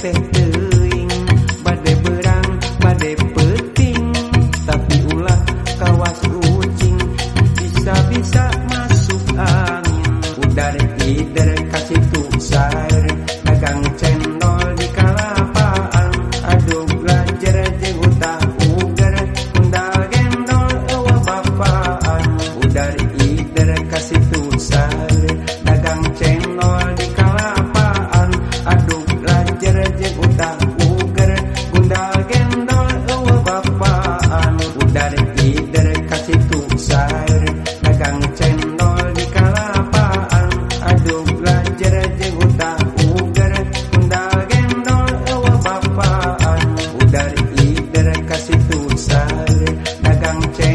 perfecto. canté